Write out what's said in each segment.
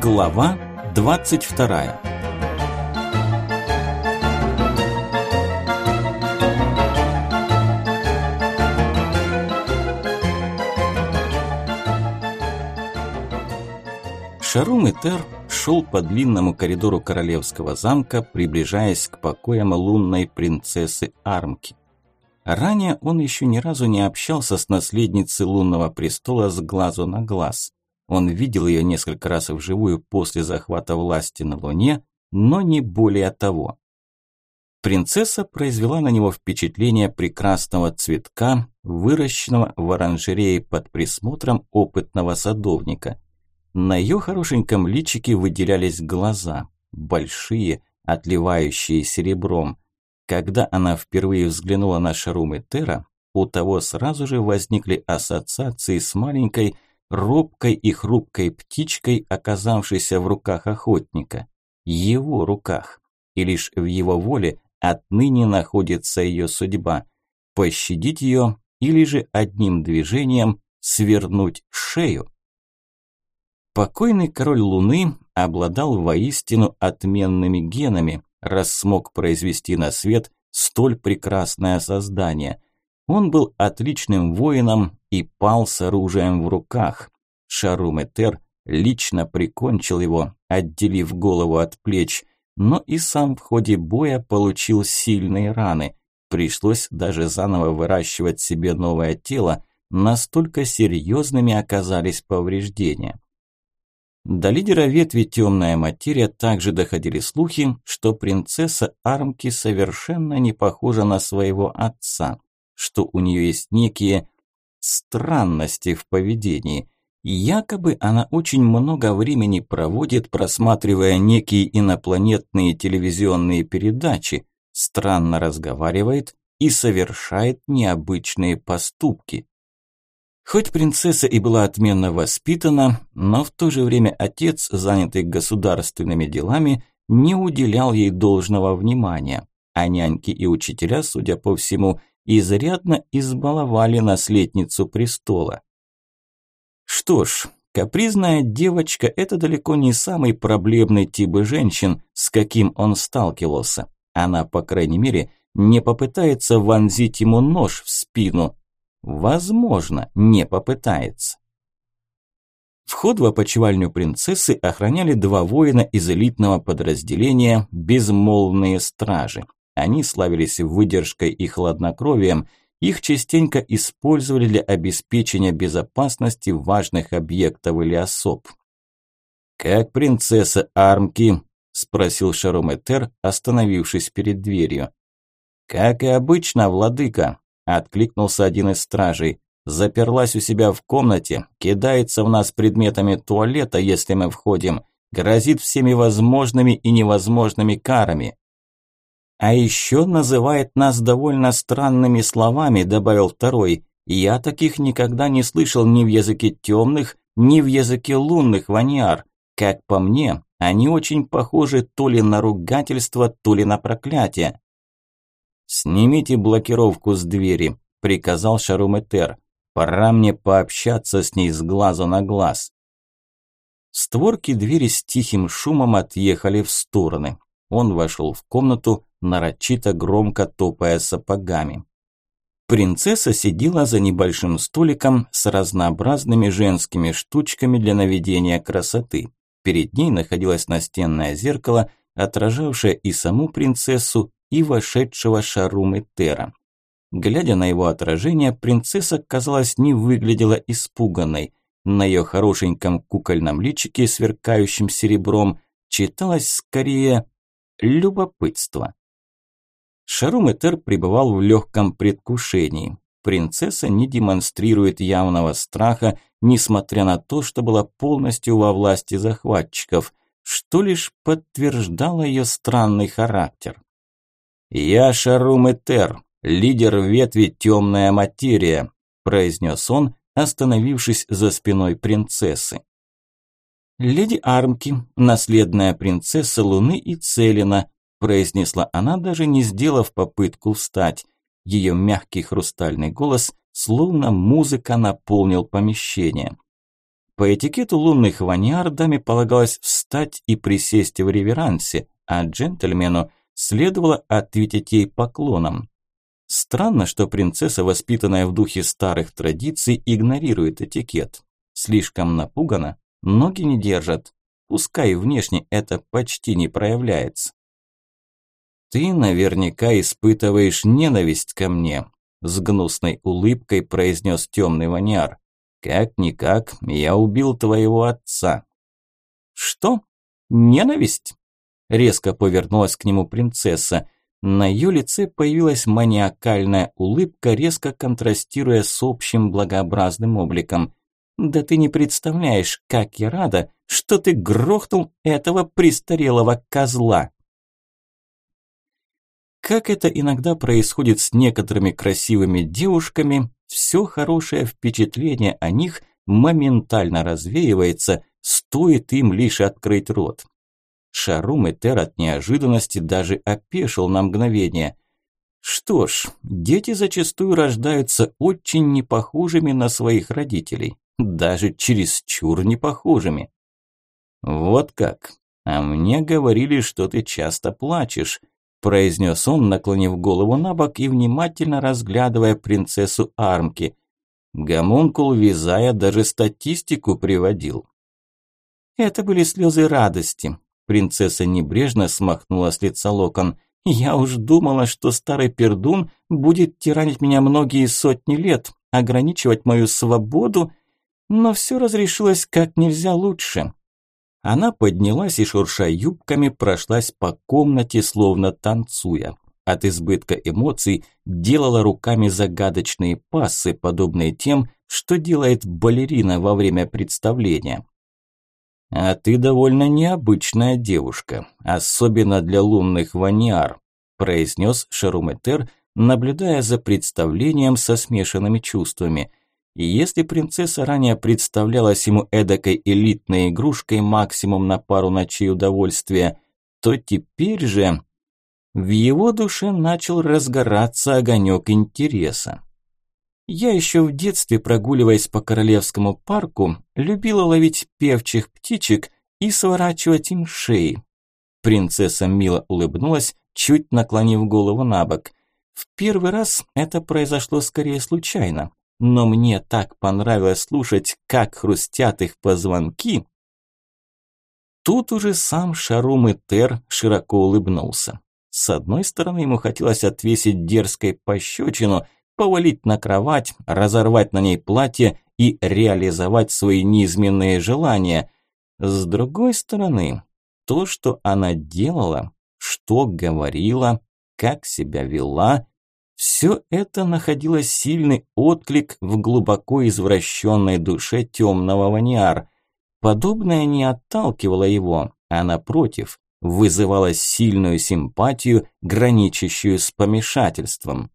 Глава 22 Шарум и Тер шел по длинному коридору королевского замка, приближаясь к покоям лунной принцессы Армки. Ранее он еще ни разу не общался с наследницей лунного престола с глазу на глаз. Он видел ее несколько раз вживую после захвата власти на Луне, но не более того. Принцесса произвела на него впечатление прекрасного цветка, выращенного в оранжерее под присмотром опытного садовника. На ее хорошеньком личике выделялись глаза, большие, отливающие серебром. Когда она впервые взглянула на Шарум Тера, у того сразу же возникли ассоциации с маленькой, робкой и хрупкой птичкой, оказавшейся в руках охотника. Его руках. И лишь в его воле отныне находится ее судьба. Пощадить ее или же одним движением свернуть шею. Покойный король Луны обладал воистину отменными генами, раз смог произвести на свет столь прекрасное создание. Он был отличным воином и пал с оружием в руках. Шарум-Этер лично прикончил его, отделив голову от плеч, но и сам в ходе боя получил сильные раны. Пришлось даже заново выращивать себе новое тело, настолько серьезными оказались повреждения. До лидера ветви «Темная материя» также доходили слухи, что принцесса Армки совершенно не похожа на своего отца что у нее есть некие странности в поведении. Якобы она очень много времени проводит, просматривая некие инопланетные телевизионные передачи, странно разговаривает и совершает необычные поступки. Хоть принцесса и была отменно воспитана, но в то же время отец, занятый государственными делами, не уделял ей должного внимания, а няньки и учителя, судя по всему, изрядно избаловали наследницу престола. Что ж, капризная девочка – это далеко не самый проблемный тип женщин, с каким он сталкивался. Она, по крайней мере, не попытается вонзить ему нож в спину. Возможно, не попытается. Вход в опочивальню принцессы охраняли два воина из элитного подразделения «Безмолвные стражи». Они славились выдержкой и хладнокровием, их частенько использовали для обеспечения безопасности важных объектов или особ. «Как принцесса Армки?» – спросил Шарометер, остановившись перед дверью. «Как и обычно, владыка», – откликнулся один из стражей. «Заперлась у себя в комнате, кидается в нас предметами туалета, если мы входим, грозит всеми возможными и невозможными карами. А еще называет нас довольно странными словами, добавил второй. Я таких никогда не слышал ни в языке темных, ни в языке лунных ваниар. Как по мне, они очень похожи то ли на ругательство, то ли на проклятие. «Снимите блокировку с двери», – приказал Шаруметер. «Пора мне пообщаться с ней с глазу на глаз». Створки двери с тихим шумом отъехали в стороны. Он вошел в комнату, нарочито громко топая сапогами. Принцесса сидела за небольшим столиком с разнообразными женскими штучками для наведения красоты. Перед ней находилось настенное зеркало, отражавшее и саму принцессу, и вошедшего Шарумы Тера. Глядя на его отражение, принцесса, казалось, не выглядела испуганной. На ее хорошеньком кукольном личике, сверкающем серебром, читалось скорее любопытство. Шарум-Этер пребывал в легком предвкушении. Принцесса не демонстрирует явного страха, несмотря на то, что была полностью во власти захватчиков, что лишь подтверждало ее странный характер. «Я Шарум-Этер, лидер ветви «Темная материя», произнес он, остановившись за спиной принцессы. «Леди Армки, наследная принцесса Луны и Целина», произнесла она, даже не сделав попытку встать. Ее мягкий хрустальный голос, словно музыка, наполнил помещение. По этикету лунных ваниар даме полагалось встать и присесть в реверансе, а джентльмену следовало ответить ей поклоном. Странно, что принцесса, воспитанная в духе старых традиций, игнорирует этикет. Слишком напугана, ноги не держат. Пускай внешне это почти не проявляется. «Ты наверняка испытываешь ненависть ко мне», – с гнусной улыбкой произнес темный ваниар. «Как-никак, я убил твоего отца». «Что? Ненависть?» Резко повернулась к нему принцесса. На ее лице появилась маниакальная улыбка, резко контрастируя с общим благообразным обликом. «Да ты не представляешь, как я рада, что ты грохнул этого престарелого козла!» Как это иногда происходит с некоторыми красивыми девушками, все хорошее впечатление о них моментально развеивается, стоит им лишь открыть рот. Шарум Этер от неожиданности даже опешил на мгновение. Что ж, дети зачастую рождаются очень непохожими на своих родителей, даже чересчур непохожими. Вот как. А мне говорили, что ты часто плачешь, произнес он, наклонив голову на бок и внимательно разглядывая принцессу Армки. Гомункул Визая даже статистику приводил. Это были слезы радости. Принцесса небрежно смахнула с лица локон. Я уж думала, что старый пердун будет тиранить меня многие сотни лет, ограничивать мою свободу, но все разрешилось как нельзя лучше. Она поднялась и, шурша юбками, прошлась по комнате, словно танцуя. От избытка эмоций делала руками загадочные пассы, подобные тем, что делает балерина во время представления. «А ты довольно необычная девушка, особенно для лунных ваниар», произнес Шаруметер, наблюдая за представлением со смешанными чувствами. И если принцесса ранее представлялась ему эдакой элитной игрушкой максимум на пару ночей удовольствия, то теперь же в его душе начал разгораться огонек интереса. Я еще в детстве, прогуливаясь по Королевскому парку, любила ловить певчих птичек и сворачивать им шеи. Принцесса мило улыбнулась, чуть наклонив голову на бок. В первый раз это произошло скорее случайно но мне так понравилось слушать, как хрустят их позвонки. Тут уже сам Шарум и Тер широко улыбнулся. С одной стороны, ему хотелось отвесить дерзкой пощечину, повалить на кровать, разорвать на ней платье и реализовать свои низменные желания. С другой стороны, то, что она делала, что говорила, как себя вела, все это находило сильный отклик в глубоко извращенной душе темного ваниар. Подобное не отталкивало его, а напротив, вызывало сильную симпатию, граничащую с помешательством.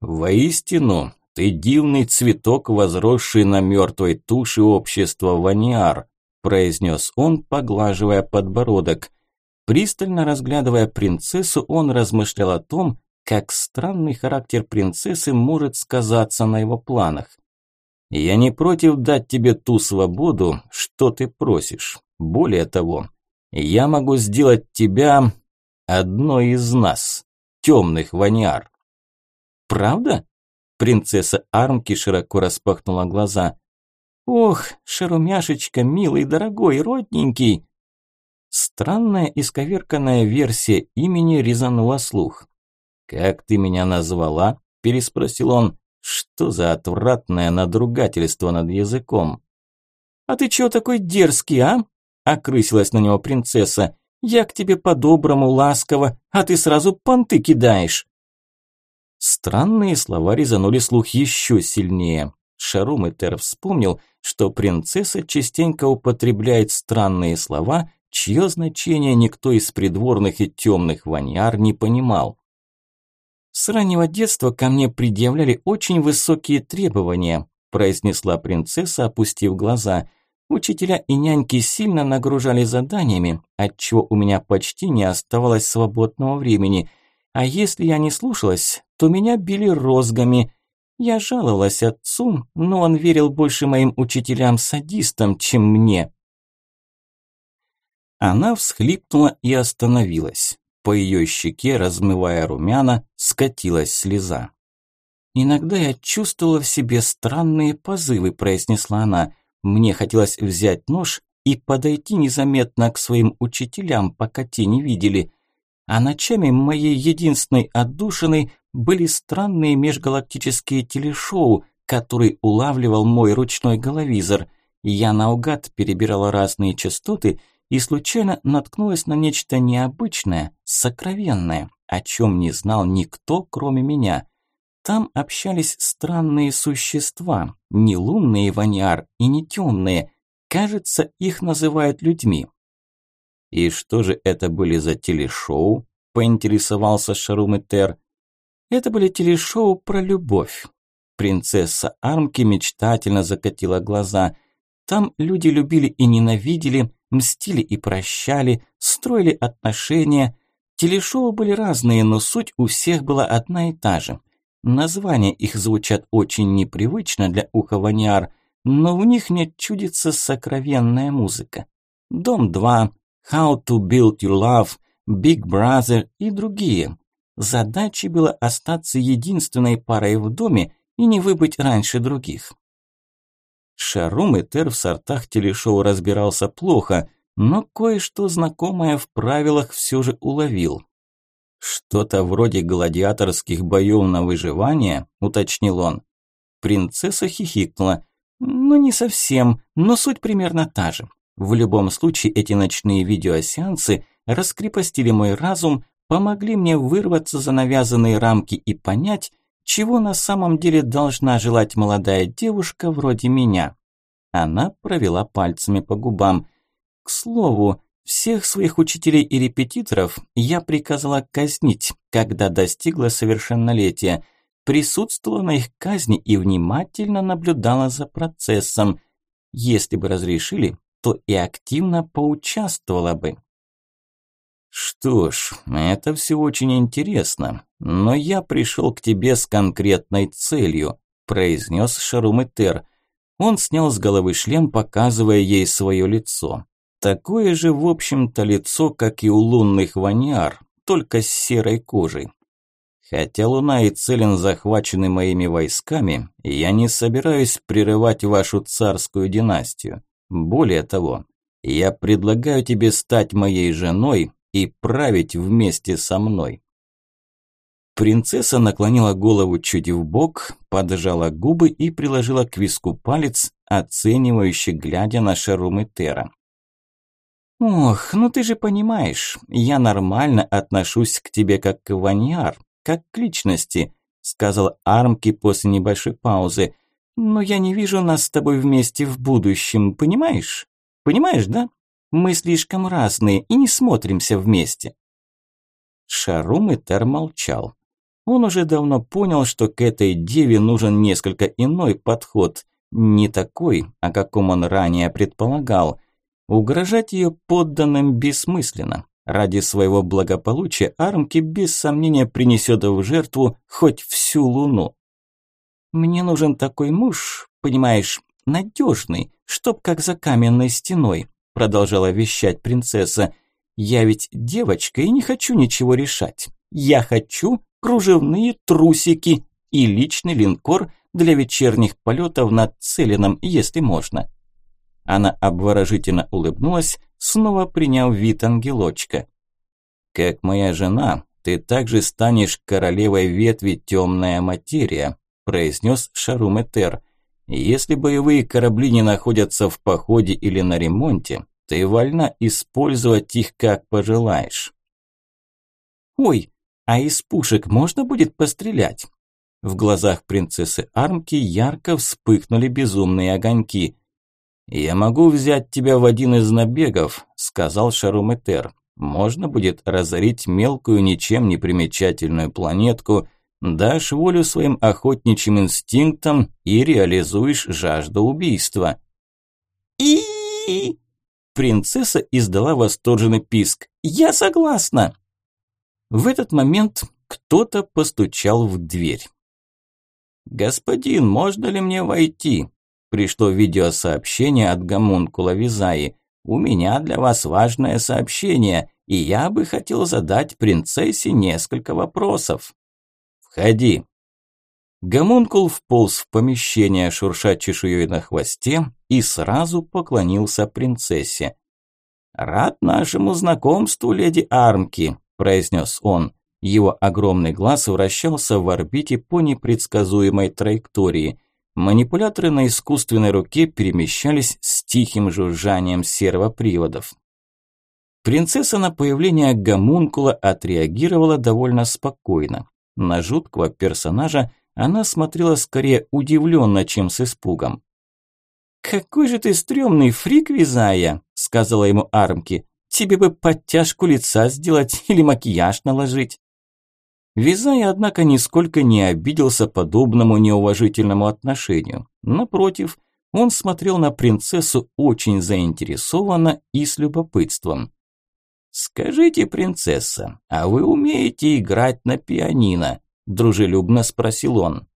«Воистину, ты дивный цветок, возросший на мертвой туше общества ваниар», произнес он, поглаживая подбородок – Пристально разглядывая принцессу, он размышлял о том, как странный характер принцессы может сказаться на его планах. «Я не против дать тебе ту свободу, что ты просишь. Более того, я могу сделать тебя одной из нас, темных ваниар». «Правда?» Принцесса Армки широко распахнула глаза. «Ох, шарумяшечка, милый, дорогой, родненький!» Странная исковерканная версия имени резанула слух. «Как ты меня назвала?» – переспросил он. «Что за отвратное надругательство над языком?» «А ты чего такой дерзкий, а?» – окрысилась на него принцесса. «Я к тебе по-доброму, ласково, а ты сразу понты кидаешь». Странные слова резанули слух еще сильнее. Шарум Этер вспомнил, что принцесса частенько употребляет странные слова, чье значение никто из придворных и темных ваньяр не понимал. «С раннего детства ко мне предъявляли очень высокие требования», произнесла принцесса, опустив глаза. «Учителя и няньки сильно нагружали заданиями, отчего у меня почти не оставалось свободного времени. А если я не слушалась, то меня били розгами. Я жаловалась отцу, но он верил больше моим учителям-садистам, чем мне. Она всхлипнула и остановилась. По ее щеке, размывая румяна, скатилась слеза. «Иногда я чувствовала в себе странные позывы», – произнесла она. «Мне хотелось взять нож и подойти незаметно к своим учителям, пока те не видели. А ночами моей единственной отдушиной были странные межгалактические телешоу, которые улавливал мой ручной головизор. Я наугад перебирала разные частоты и случайно наткнулась на нечто необычное, сокровенное, о чем не знал никто, кроме меня. Там общались странные существа, не лунные ваниар и не темные. Кажется, их называют людьми. «И что же это были за телешоу?» – поинтересовался Шаруметер. Это были телешоу про любовь. Принцесса Армки мечтательно закатила глаза. Там люди любили и ненавидели, мстили и прощали, строили отношения. Телешоу были разные, но суть у всех была одна и та же. Названия их звучат очень непривычно для уха ваниар, но в них не чудится сокровенная музыка. Дом-2, How to Build Your Love, Big Brother и другие. Задачей было остаться единственной парой в доме и не выбыть раньше других. Шарум и Тер в сортах телешоу разбирался плохо, но кое-что знакомое в правилах все же уловил. «Что-то вроде гладиаторских боев на выживание?» – уточнил он. Принцесса хихикнула. «Ну, не совсем, но суть примерно та же. В любом случае, эти ночные видеосеансы раскрепостили мой разум, помогли мне вырваться за навязанные рамки и понять, чего на самом деле должна желать молодая девушка вроде меня. Она провела пальцами по губам. К слову, всех своих учителей и репетиторов я приказала казнить, когда достигла совершеннолетия, присутствовала на их казни и внимательно наблюдала за процессом. Если бы разрешили, то и активно поучаствовала бы. Что ж, это все очень интересно, но я пришел к тебе с конкретной целью, произнес Шаруметер. Он снял с головы шлем, показывая ей свое лицо. Такое же, в общем-то, лицо, как и у лунных ваниар, только с серой кожей. Хотя Луна и Целин захвачены моими войсками, я не собираюсь прерывать вашу царскую династию. Более того, я предлагаю тебе стать моей женой и править вместе со мной. Принцесса наклонила голову чуть в бок, поджала губы и приложила к виску палец, оценивающе глядя на Шаруметера. «Ох, ну ты же понимаешь, я нормально отношусь к тебе как к ваньяр, как к личности», сказал Армки после небольшой паузы. «Но я не вижу нас с тобой вместе в будущем, понимаешь? Понимаешь, да?» Мы слишком разные и не смотримся вместе. Шарум и Тер молчал. Он уже давно понял, что к этой деве нужен несколько иной подход. Не такой, о каком он ранее предполагал. Угрожать ее подданным бессмысленно. Ради своего благополучия Армки без сомнения принесет в жертву хоть всю луну. «Мне нужен такой муж, понимаешь, надежный, чтоб как за каменной стеной продолжала вещать принцесса. Я ведь девочка и не хочу ничего решать. Я хочу кружевные трусики и личный линкор для вечерних полетов над Целином, если можно. Она обворожительно улыбнулась, снова приняв вид ангелочка. «Как моя жена, ты также станешь королевой ветви темная материя», произнес Шаруметер. Если боевые корабли не находятся в походе или на ремонте, ты вольна использовать их как пожелаешь. Ой, а из пушек можно будет пострелять? В глазах принцессы Армки ярко вспыхнули безумные огоньки. «Я могу взять тебя в один из набегов», – сказал Шаруметер. «Можно будет разорить мелкую, ничем не примечательную планетку, Дашь волю своим охотничьим инстинктам и реализуешь жажду убийства. И Принцесса издала восторженный писк. «Я согласна!» В этот момент кто-то постучал в дверь. «Господин, можно ли мне войти?» Пришло видеосообщение от гомункула Визаи. «У меня для вас важное сообщение, и я бы хотел задать принцессе несколько вопросов». «Входи». Гомункул вполз в помещение, шурша чешуей на хвосте, и сразу поклонился принцессе. «Рад нашему знакомству, леди Армки», – произнес он. Его огромный глаз вращался в орбите по непредсказуемой траектории. Манипуляторы на искусственной руке перемещались с тихим жужжанием сервоприводов. Принцесса на появление гомункула отреагировала довольно спокойно. На жуткого персонажа она смотрела скорее удивленно, чем с испугом. «Какой же ты стрёмный фрик, Визая!» – сказала ему Армки. «Тебе бы подтяжку лица сделать или макияж наложить». Визая, однако, нисколько не обиделся подобному неуважительному отношению. Напротив, он смотрел на принцессу очень заинтересованно и с любопытством. «Скажите, принцесса, а вы умеете играть на пианино?» – дружелюбно спросил он.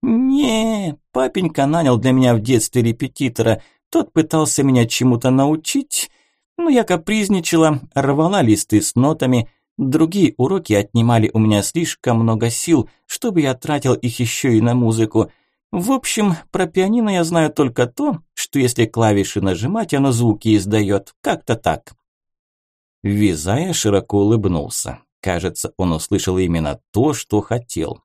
«Не, папенька нанял для меня в детстве репетитора. Тот пытался меня чему-то научить, но я капризничала, рвала листы с нотами. Другие уроки отнимали у меня слишком много сил, чтобы я тратил их еще и на музыку. В общем, про пианино я знаю только то, что если клавиши нажимать, оно звуки издает. Как-то так». Визая широко улыбнулся. Кажется, он услышал именно то, что хотел.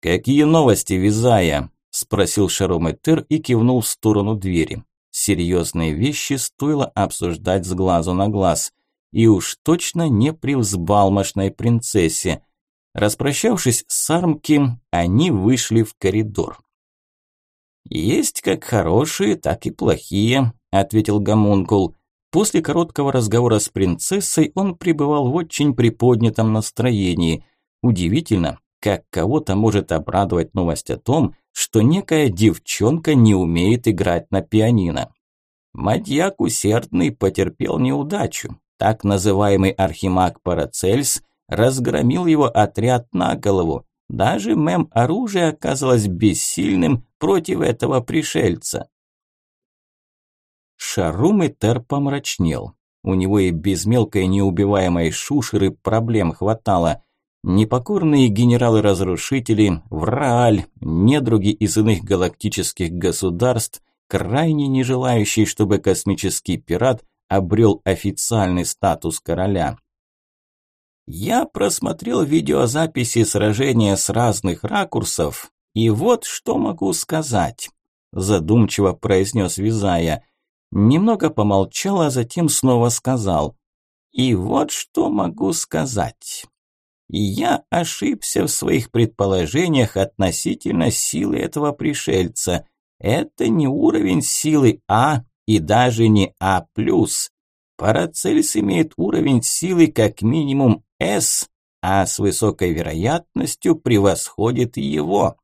«Какие новости, Визая?» – спросил Шарометер и кивнул в сторону двери. Серьезные вещи стоило обсуждать с глазу на глаз. И уж точно не при взбалмошной принцессе. Распрощавшись с Армки, они вышли в коридор. «Есть как хорошие, так и плохие», – ответил Гомункул. После короткого разговора с принцессой он пребывал в очень приподнятом настроении. Удивительно, как кого-то может обрадовать новость о том, что некая девчонка не умеет играть на пианино. Мадьяк усердный потерпел неудачу. Так называемый архимаг Парацельс разгромил его отряд на голову. Даже мем оружия оказалось бессильным против этого пришельца. Шарум и Тер помрачнел. У него и без мелкой неубиваемой шушеры проблем хватало. Непокорные генералы-разрушители, Врааль, недруги из иных галактических государств, крайне не желающие, чтобы космический пират обрел официальный статус короля. Я просмотрел видеозаписи сражения с разных ракурсов, и вот что могу сказать, задумчиво произнес Визая. Немного помолчал, а затем снова сказал. И вот что могу сказать. Я ошибся в своих предположениях относительно силы этого пришельца. Это не уровень силы А и даже не А+. Парацельс имеет уровень силы как минимум С, а с высокой вероятностью превосходит его.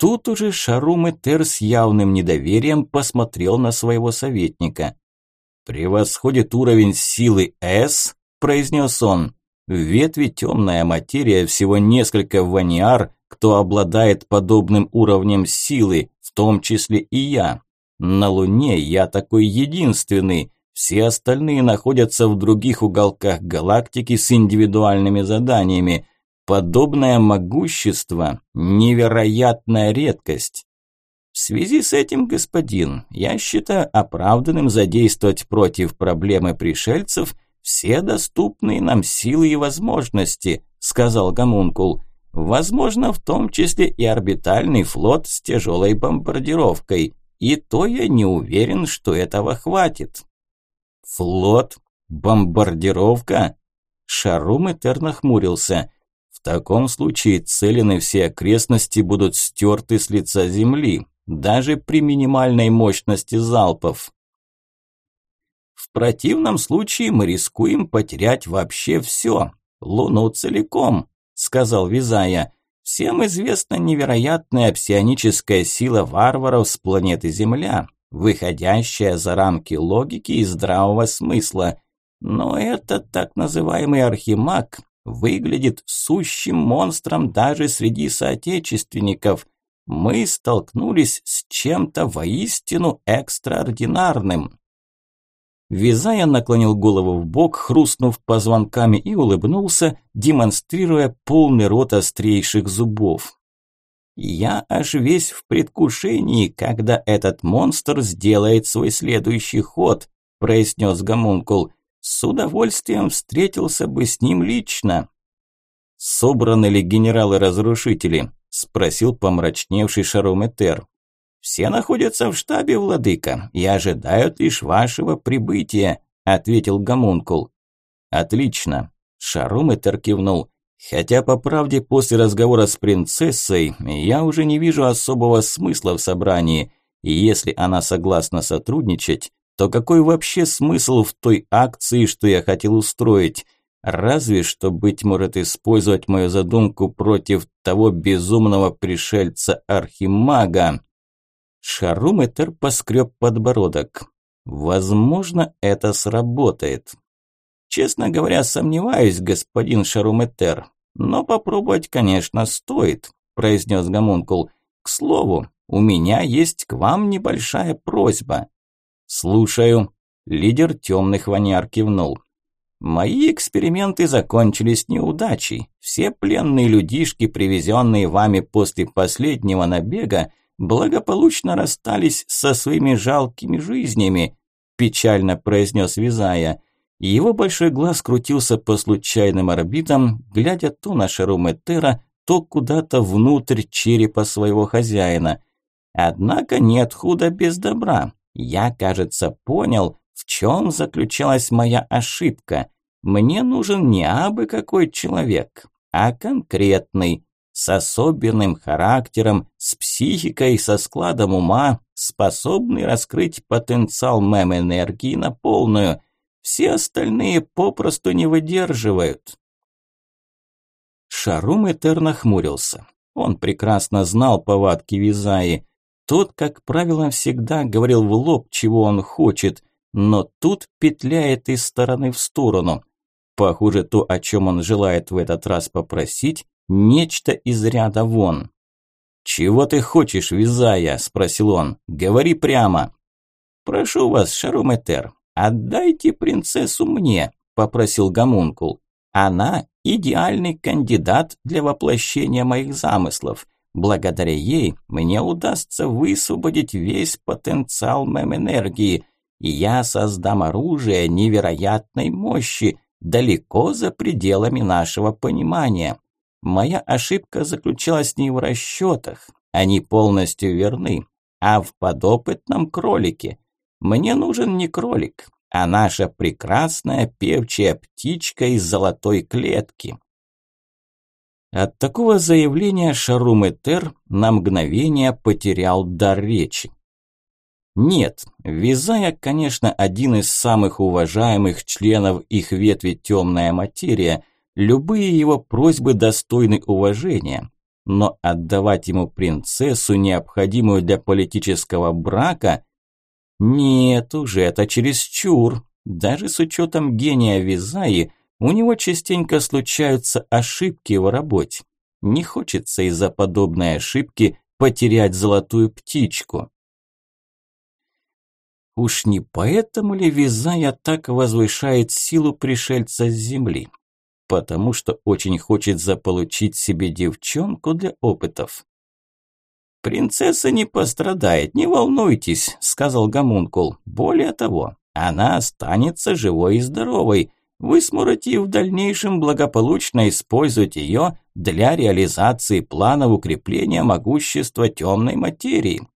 Тут уже Шарум и Тер с явным недоверием посмотрел на своего советника. «Превосходит уровень силы С», – произнес он. «В ветви темная материя всего несколько ваниар, кто обладает подобным уровнем силы, в том числе и я. На Луне я такой единственный, все остальные находятся в других уголках галактики с индивидуальными заданиями. Подобное могущество – невероятная редкость. В связи с этим, господин, я считаю оправданным задействовать против проблемы пришельцев все доступные нам силы и возможности, сказал Гомункул. Возможно, в том числе и орбитальный флот с тяжелой бомбардировкой. И то я не уверен, что этого хватит. Флот? Бомбардировка? Шарум Этер нахмурился. В таком случае Целин и все окрестности будут стерты с лица земли, даже при минимальной мощности залпов. В противном случае мы рискуем потерять вообще все, Луну целиком, сказал Визая. Всем известна невероятная псионическая сила варваров с планеты Земля, выходящая за рамки логики и здравого смысла. Но этот так называемый архимаг выглядит сущим монстром даже среди соотечественников. Мы столкнулись с чем-то воистину экстраординарным. Визая наклонил голову в бок, хрустнув позвонками и улыбнулся, демонстрируя полный рот острейших зубов. Я аж весь в предвкушении, когда этот монстр сделает свой следующий ход, произнес гомункул. С удовольствием встретился бы с ним лично. Собраны ли генералы-разрушители? спросил помрачневший Шарометер. Все находятся в штабе, владыка, и ожидают лишь вашего прибытия, ответил гомункул. Отлично. Шарометер кивнул. Хотя, по правде, после разговора с принцессой я уже не вижу особого смысла в собрании, и если она согласна сотрудничать, то какой вообще смысл в той акции, что я хотел устроить? Разве что, быть может, использовать мою задумку против того безумного пришельца Архимага. Шаруметер поскреб подбородок. Возможно, это сработает. Честно говоря, сомневаюсь, господин Шаруметер. Но попробовать, конечно, стоит, произнес Гомункул. К слову, у меня есть к вам небольшая просьба. Слушаю. Лидер темных ваняр кивнул. Мои эксперименты закончились неудачей. Все пленные людишки, привезенные вами после последнего набега, благополучно расстались со своими жалкими жизнями, печально произнес Визая. Его большой глаз крутился по случайным орбитам, глядя то на шару Метера, то куда-то внутрь черепа своего хозяина. Однако нет худа без добра. Я, кажется, понял, в чем заключалась моя ошибка. Мне нужен не абы какой человек, а конкретный, с особенным характером, с психикой, со складом ума, способный раскрыть потенциал мем-энергии на полную – все остальные попросту не выдерживают. Шарум Этер нахмурился. Он прекрасно знал повадки Визаи. Тот, как правило, всегда говорил в лоб, чего он хочет, но тут петляет из стороны в сторону. Похоже, то, о чем он желает в этот раз попросить, нечто из ряда вон. «Чего ты хочешь, Визая?» – спросил он. «Говори прямо». «Прошу вас, Шаруметер, «Отдайте принцессу мне», – попросил Гомункул. «Она – идеальный кандидат для воплощения моих замыслов. Благодаря ей мне удастся высвободить весь потенциал мем-энергии, и я создам оружие невероятной мощи, далеко за пределами нашего понимания. Моя ошибка заключалась не в расчетах, они полностью верны, а в подопытном кролике – мне нужен не кролик, а наша прекрасная певчая птичка из золотой клетки. От такого заявления Шарум-Этер на мгновение потерял дар речи. Нет, Визая, конечно, один из самых уважаемых членов их ветви «Темная материя», любые его просьбы достойны уважения, но отдавать ему принцессу, необходимую для политического брака, нет, уже это чересчур. Даже с учетом гения Визаи, у него частенько случаются ошибки в работе. Не хочется из-за подобной ошибки потерять золотую птичку. Уж не поэтому ли Визая так возвышает силу пришельца с земли? Потому что очень хочет заполучить себе девчонку для опытов. «Принцесса не пострадает, не волнуйтесь», – сказал Гомункул. «Более того, она останется живой и здоровой. Вы сможете в дальнейшем благополучно использовать ее для реализации планов укрепления могущества темной материи».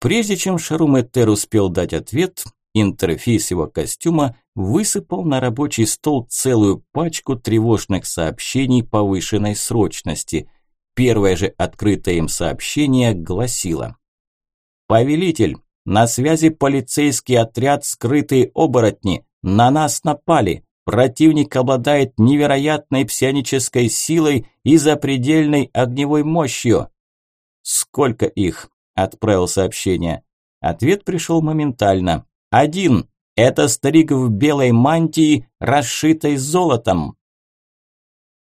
Прежде чем Шаруметтер успел дать ответ, интерфейс его костюма высыпал на рабочий стол целую пачку тревожных сообщений повышенной срочности – Первое же открытое им сообщение гласило «Повелитель, на связи полицейский отряд «Скрытые оборотни». На нас напали. Противник обладает невероятной псионической силой и запредельной огневой мощью». «Сколько их?» – отправил сообщение. Ответ пришел моментально. «Один. Это старик в белой мантии, расшитой золотом».